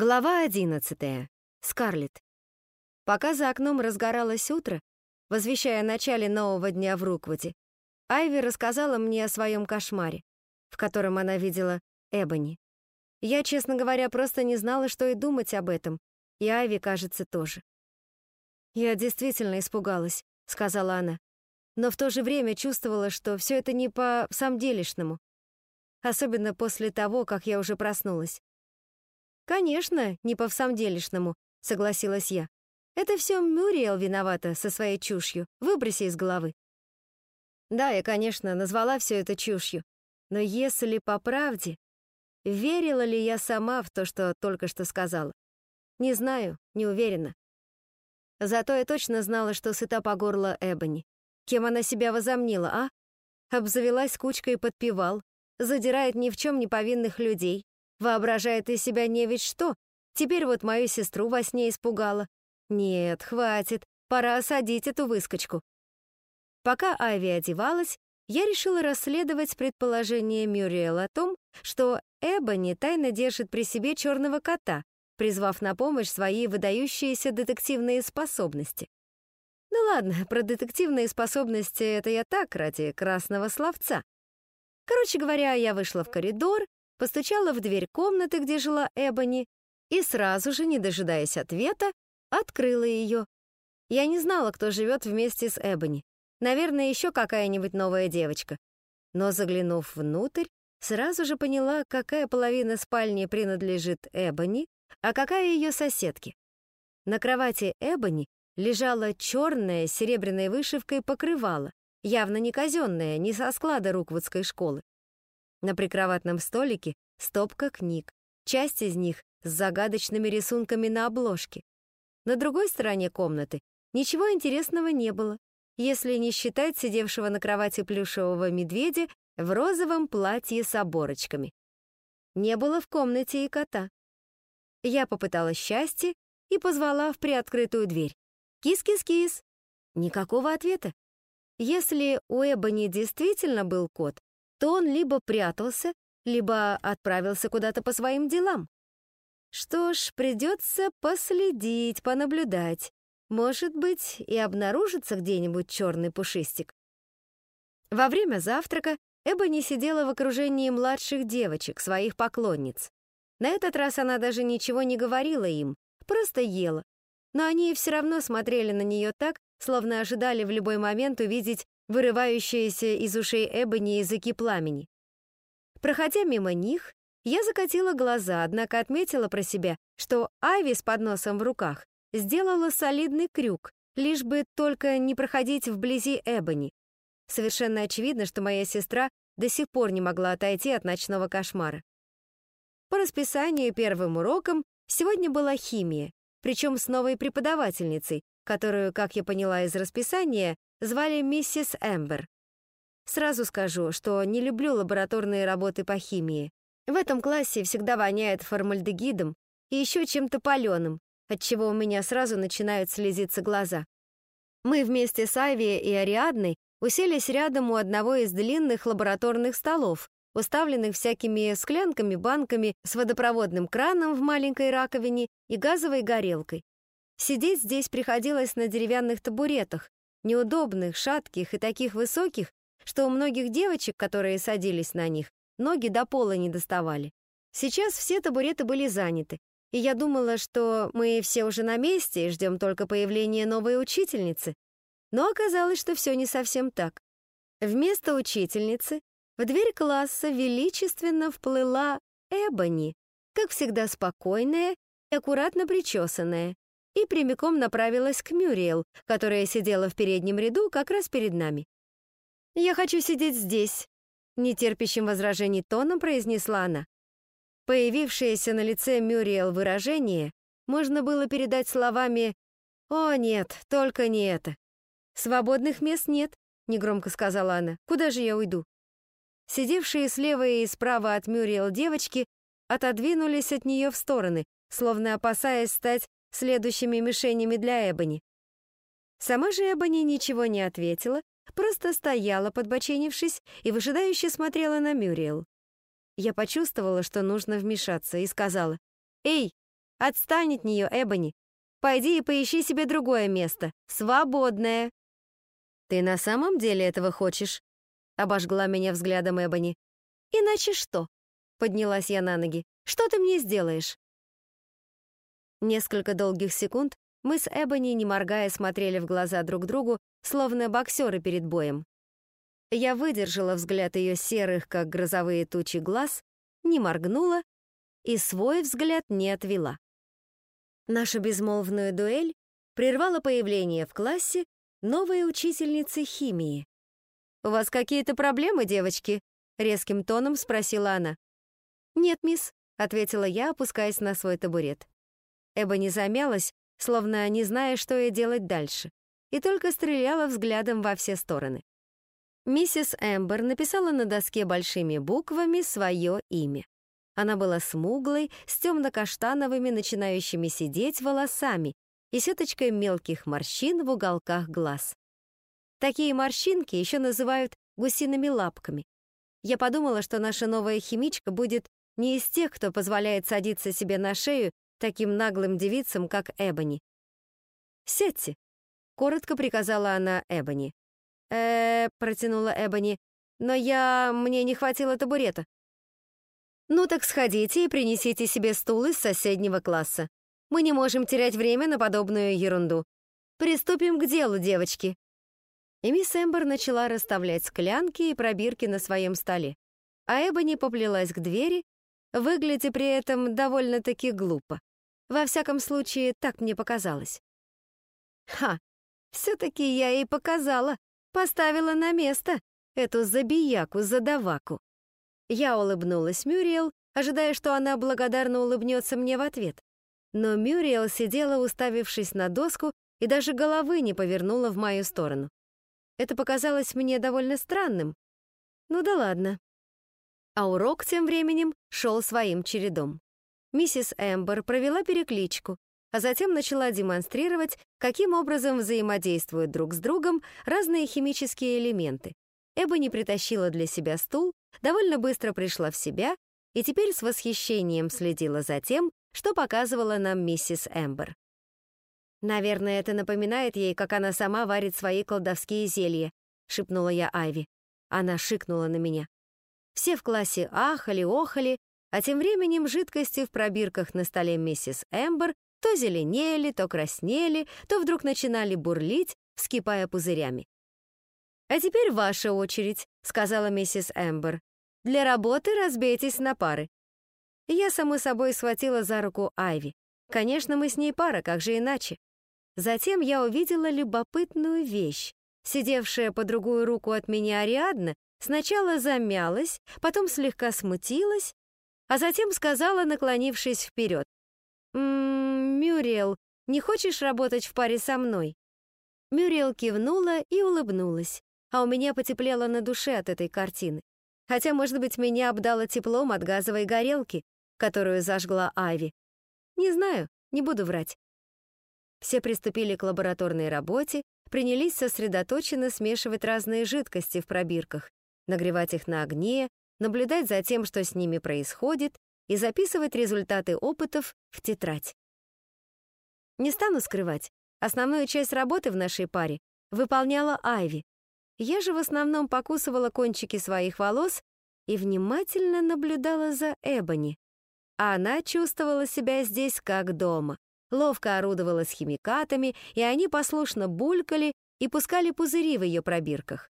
Глава одиннадцатая. Скарлетт. Пока за окном разгоралось утро, возвещая о начале нового дня в Руквуде, Айви рассказала мне о своем кошмаре, в котором она видела Эбони. Я, честно говоря, просто не знала, что и думать об этом, и Айви, кажется, тоже. «Я действительно испугалась», — сказала она, но в то же время чувствовала, что все это не по самделишному, особенно после того, как я уже проснулась. «Конечно, не по всамделишному», — согласилась я. «Это все Мюриэл виновата со своей чушью. Выброси из головы». Да, я, конечно, назвала все это чушью. Но если по правде, верила ли я сама в то, что только что сказала? Не знаю, не уверена. Зато я точно знала, что сыта по горло Эбони. Кем она себя возомнила, а? Обзавелась кучкой подпевал, задирает ни в чем не повинных людей, Воображает из себя не ведь что. Теперь вот мою сестру во сне испугала. Нет, хватит, пора осадить эту выскочку. Пока Айви одевалась, я решила расследовать предположение Мюриэл о том, что Эбони тайно держит при себе черного кота, призвав на помощь свои выдающиеся детективные способности. Ну ладно, про детективные способности это я так, ради красного словца. Короче говоря, я вышла в коридор постучала в дверь комнаты, где жила Эбони, и сразу же, не дожидаясь ответа, открыла ее. Я не знала, кто живет вместе с Эбони. Наверное, еще какая-нибудь новая девочка. Но заглянув внутрь, сразу же поняла, какая половина спальни принадлежит Эбони, а какая ее соседке. На кровати Эбони лежала черная с серебряной вышивкой покрывало, явно не казенное, не со склада Руквудской школы. На прикроватном столике стопка книг, часть из них с загадочными рисунками на обложке. На другой стороне комнаты ничего интересного не было, если не считать сидевшего на кровати плюшевого медведя в розовом платье с оборочками. Не было в комнате и кота. Я попыталась счастье и позвала в приоткрытую дверь. «Кис-кис-кис!» Никакого ответа. Если у Эбони действительно был кот, то он либо прятался, либо отправился куда-то по своим делам. Что ж, придется последить, понаблюдать. Может быть, и обнаружится где-нибудь черный пушистик. Во время завтрака Эбони сидела в окружении младших девочек, своих поклонниц. На этот раз она даже ничего не говорила им, просто ела. Но они все равно смотрели на нее так, словно ожидали в любой момент увидеть вырывающиеся из ушей Эбони языки пламени. Проходя мимо них, я закатила глаза, однако отметила про себя, что Айви с подносом в руках сделала солидный крюк, лишь бы только не проходить вблизи Эбони. Совершенно очевидно, что моя сестра до сих пор не могла отойти от ночного кошмара. По расписанию первым уроком сегодня была химия, причем с новой преподавательницей, которую, как я поняла из расписания, звали миссис Эмбер. Сразу скажу, что не люблю лабораторные работы по химии. В этом классе всегда воняет формальдегидом и еще чем-то паленым, отчего у меня сразу начинают слезиться глаза. Мы вместе с Айви и Ариадной уселись рядом у одного из длинных лабораторных столов, уставленных всякими склянками, банками с водопроводным краном в маленькой раковине и газовой горелкой. Сидеть здесь приходилось на деревянных табуретах, неудобных, шатких и таких высоких, что у многих девочек, которые садились на них, ноги до пола не доставали. Сейчас все табуреты были заняты, и я думала, что мы все уже на месте и ждем только появления новой учительницы. Но оказалось, что все не совсем так. Вместо учительницы в дверь класса величественно вплыла Эбони, как всегда спокойная и аккуратно причесанная, и прямиком направилась к Мюриэл, которая сидела в переднем ряду как раз перед нами. «Я хочу сидеть здесь», — нетерпящим возражений тоном произнесла она. Появившееся на лице Мюриэл выражение можно было передать словами «О, нет, только не это». «Свободных мест нет», — негромко сказала она. «Куда же я уйду?» Сидевшие слева и справа от Мюриэл девочки отодвинулись от нее в стороны, словно опасаясь стать следующими мишенями для Эбони. Сама же Эбони ничего не ответила, просто стояла, подбоченившись, и выжидающе смотрела на Мюриэл. Я почувствовала, что нужно вмешаться, и сказала, «Эй, Отстань от нее, Эбони. Пойди и поищи себе другое место, свободное. Ты на самом деле этого хочешь? Обожгла меня взглядом Эбони. Иначе что? Поднялась я на ноги. Что ты мне сделаешь? Несколько долгих секунд мы с Эбони, не моргая, смотрели в глаза друг другу, словно боксеры перед боем. Я выдержала взгляд ее серых, как грозовые тучи, глаз, не моргнула и свой взгляд не отвела. Нашу безмолвную дуэль прервало появление в классе новой учительницы химии. «У вас какие-то проблемы, девочки?» — резким тоном спросила она. «Нет, мисс», — ответила я, опускаясь на свой табурет. Эба не замялась, словно не зная, что ей делать дальше, и только стреляла взглядом во все стороны. Миссис Эмбер написала на доске большими буквами свое имя. Она была смуглой, с темно-каштановыми, начинающими сидеть волосами и сеточкой мелких морщин в уголках глаз. Такие морщинки еще называют гусиными лапками. Я подумала, что наша новая химичка будет не из тех, кто позволяет садиться себе на шею таким наглым девицам, как Эбони. «Сядьте», — коротко приказала она Эбони. э протянула Эбони, «но я... мне не хватило табурета». «Ну так сходите и принесите себе стул из соседнего класса. Мы не можем терять время на подобную ерунду. Приступим к делу, девочки». И мисс Эмбер начала расставлять склянки и пробирки на своем столе. А Эбони поплелась к двери, выглядя при этом довольно-таки глупо. Во всяком случае, так мне показалось. Ха, все-таки я ей показала, поставила на место эту забияку-задаваку. Я улыбнулась Мюриел, ожидая, что она благодарно улыбнется мне в ответ. Но Мюриел сидела, уставившись на доску, и даже головы не повернула в мою сторону. Это показалось мне довольно странным. Ну да ладно. А урок тем временем шел своим чередом. Миссис Эмбер провела перекличку, а затем начала демонстрировать, каким образом взаимодействуют друг с другом разные химические элементы. Эбони притащила для себя стул, довольно быстро пришла в себя и теперь с восхищением следила за тем, что показывала нам миссис Эмбер. «Наверное, это напоминает ей, как она сама варит свои колдовские зелья», — шепнула я Айви. Она шикнула на меня. Все в классе ахали-охали, а тем временем жидкости в пробирках на столе миссис Эмбер то зеленели, то краснели, то вдруг начинали бурлить, вскипая пузырями. «А теперь ваша очередь», — сказала миссис Эмбер. «Для работы разбейтесь на пары». Я, само собой, схватила за руку Айви. Конечно, мы с ней пара, как же иначе? Затем я увидела любопытную вещь. Сидевшая по другую руку от меня Ариадна сначала замялась, потом слегка смутилась, а затем сказала, наклонившись вперед. «Ммм, Мюриел, не хочешь работать в паре со мной?» Мюриел кивнула и улыбнулась а у меня потеплело на душе от этой картины. Хотя, может быть, меня обдало теплом от газовой горелки, которую зажгла Айви. Не знаю, не буду врать. Все приступили к лабораторной работе, принялись сосредоточенно смешивать разные жидкости в пробирках, нагревать их на огне, наблюдать за тем, что с ними происходит, и записывать результаты опытов в тетрадь. Не стану скрывать, основную часть работы в нашей паре выполняла Айви, я же в основном покусывала кончики своих волос и внимательно наблюдала за Эбони. Она чувствовала себя здесь как дома, ловко орудовала с химикатами, и они послушно булькали и пускали пузыри в ее пробирках.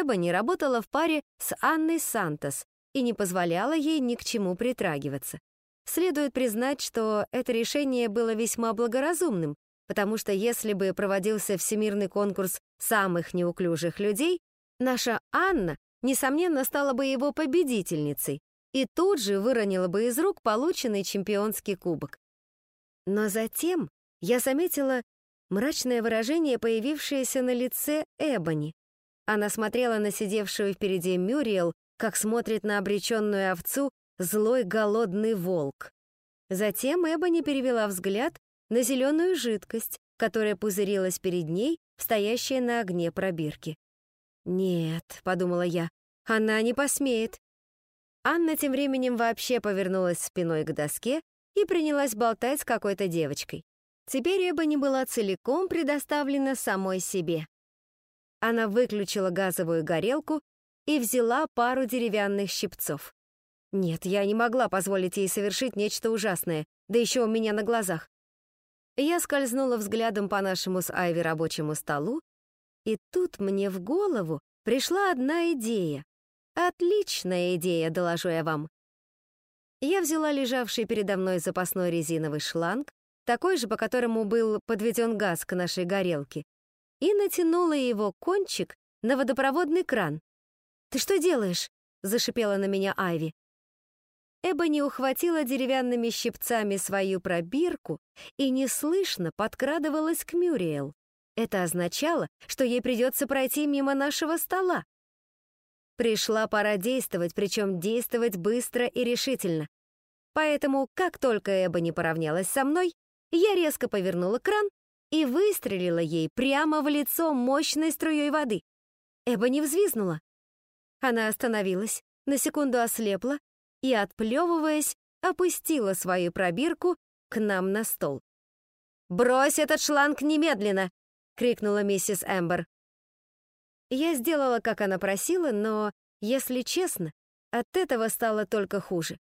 Эбони работала в паре с Анной Сантос и не позволяла ей ни к чему притрагиваться. Следует признать, что это решение было весьма благоразумным, потому что если бы проводился всемирный конкурс самых неуклюжих людей, наша Анна, несомненно, стала бы его победительницей и тут же выронила бы из рук полученный чемпионский кубок. Но затем я заметила мрачное выражение, появившееся на лице Эбони. Она смотрела на сидевшую впереди Мюриел, как смотрит на обреченную овцу злой голодный волк. Затем Эбони перевела взгляд на зеленую жидкость, которая пузырилась перед ней, стоящая на огне пробирки. «Нет», — подумала я, — «она не посмеет». Анна тем временем вообще повернулась спиной к доске и принялась болтать с какой-то девочкой. Теперь Эбони была целиком предоставлена самой себе. Она выключила газовую горелку и взяла пару деревянных щипцов. Нет, я не могла позволить ей совершить нечто ужасное, да еще у меня на глазах. Я скользнула взглядом по нашему с Айви рабочему столу, и тут мне в голову пришла одна идея. Отличная идея, доложу я вам. Я взяла лежавший передо мной запасной резиновый шланг, такой же, по которому был подведен газ к нашей горелке, и натянула его кончик на водопроводный кран. «Ты что делаешь?» — зашипела на меня Айви. Эбони ухватила деревянными щипцами свою пробирку и неслышно подкрадывалась к Мюриэл. Это означало, что ей придется пройти мимо нашего стола. Пришла пора действовать, причем действовать быстро и решительно. Поэтому, как только Эбони поравнялась со мной, я резко повернула кран и выстрелила ей прямо в лицо мощной струей воды. Эбони взвизнула. Она остановилась, на секунду ослепла и, отплевываясь, опустила свою пробирку к нам на стол. «Брось этот шланг немедленно!» — крикнула миссис Эмбер. Я сделала, как она просила, но, если честно, от этого стало только хуже.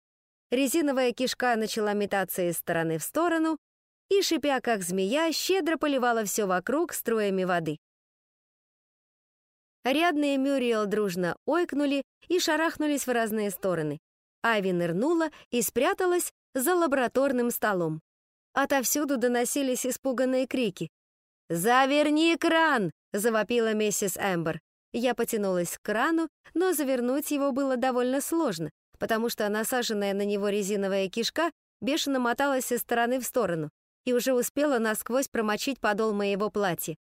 Резиновая кишка начала метаться из стороны в сторону и, шипя как змея, щедро поливала все вокруг струями воды. Рядные Мюриел дружно ойкнули и шарахнулись в разные стороны. Ави нырнула и спряталась за лабораторным столом. Отовсюду доносились испуганные крики. «Заверни кран!» — завопила миссис Эмбер. Я потянулась к крану, но завернуть его было довольно сложно, потому что насаженная на него резиновая кишка бешено моталась из стороны в сторону и уже успела насквозь промочить подол моего платья.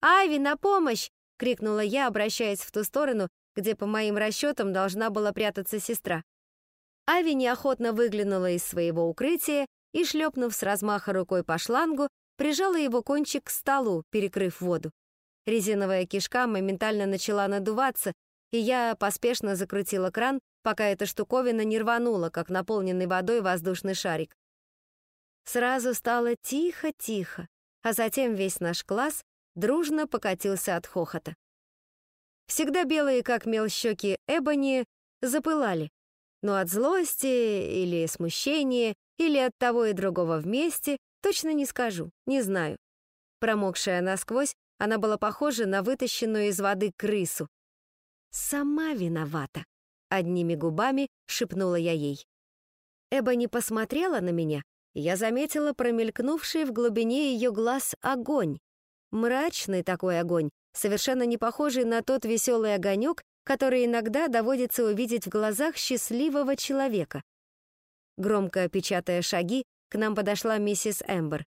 «Айви, на помощь!» — крикнула я, обращаясь в ту сторону, где, по моим расчетам, должна была прятаться сестра. Ави неохотно выглянула из своего укрытия и, шлепнув с размаха рукой по шлангу, прижала его кончик к столу, перекрыв воду. Резиновая кишка моментально начала надуваться, и я поспешно закрутила кран, пока эта штуковина не рванула, как наполненный водой воздушный шарик. Сразу стало тихо-тихо, а затем весь наш класс дружно покатился от хохота. Всегда белые, как мел щеки Эбони, запылали, но от злости или смущения, или от того и другого вместе, точно не скажу, не знаю. Промокшая насквозь, она была похожа на вытащенную из воды крысу. «Сама виновата», — одними губами шепнула я ей. Эба не посмотрела на меня, я заметила промелькнувший в глубине ее глаз огонь. Мрачный такой огонь, совершенно не похожий на тот веселый огонек, который иногда доводится увидеть в глазах счастливого человека. Громко печатая шаги, к нам подошла миссис Эмбер.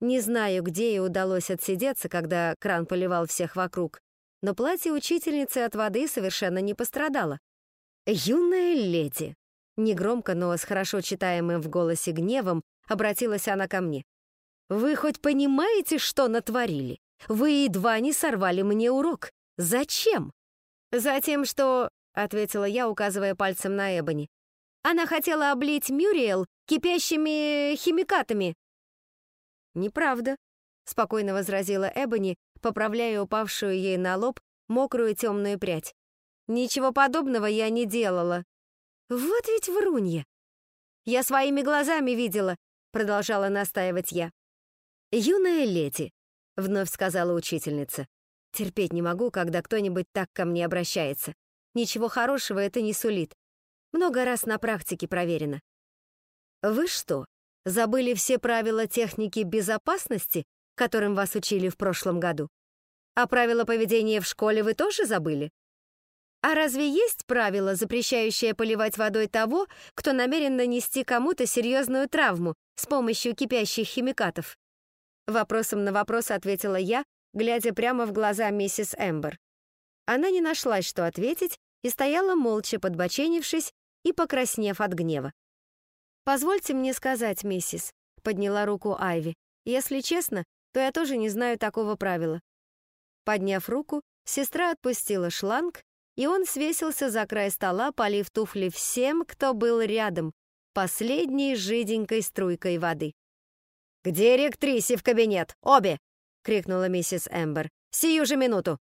Не знаю, где ей удалось отсидеться, когда кран поливал всех вокруг, но платье учительницы от воды совершенно не пострадало. «Юная леди!» Негромко, но с хорошо читаемым в голосе гневом обратилась она ко мне. «Вы хоть понимаете, что натворили? Вы едва не сорвали мне урок. Зачем?» «Затем, что...» — ответила я, указывая пальцем на Эбони. «Она хотела облить Мюриэл кипящими химикатами». «Неправда», — спокойно возразила Эбони, поправляя упавшую ей на лоб мокрую темную прядь. «Ничего подобного я не делала». «Вот ведь врунья!» «Я своими глазами видела», — продолжала настаивать я. «Юная леди», — вновь сказала учительница. «Терпеть не могу, когда кто-нибудь так ко мне обращается. Ничего хорошего это не сулит. Много раз на практике проверено». «Вы что, забыли все правила техники безопасности, которым вас учили в прошлом году? А правила поведения в школе вы тоже забыли? А разве есть правило, запрещающее поливать водой того, кто намерен нанести кому-то серьезную травму с помощью кипящих химикатов? Вопросом на вопрос ответила я, глядя прямо в глаза миссис Эмбер. Она не нашлась, что ответить, и стояла молча, подбоченившись и покраснев от гнева. «Позвольте мне сказать, миссис», — подняла руку Айви. «Если честно, то я тоже не знаю такого правила». Подняв руку, сестра отпустила шланг, и он свесился за край стола, полив туфли всем, кто был рядом, последней жиденькой струйкой воды. «К директрисе в кабинет! Обе!» — крикнула миссис Эмбер. «Сию же минуту!»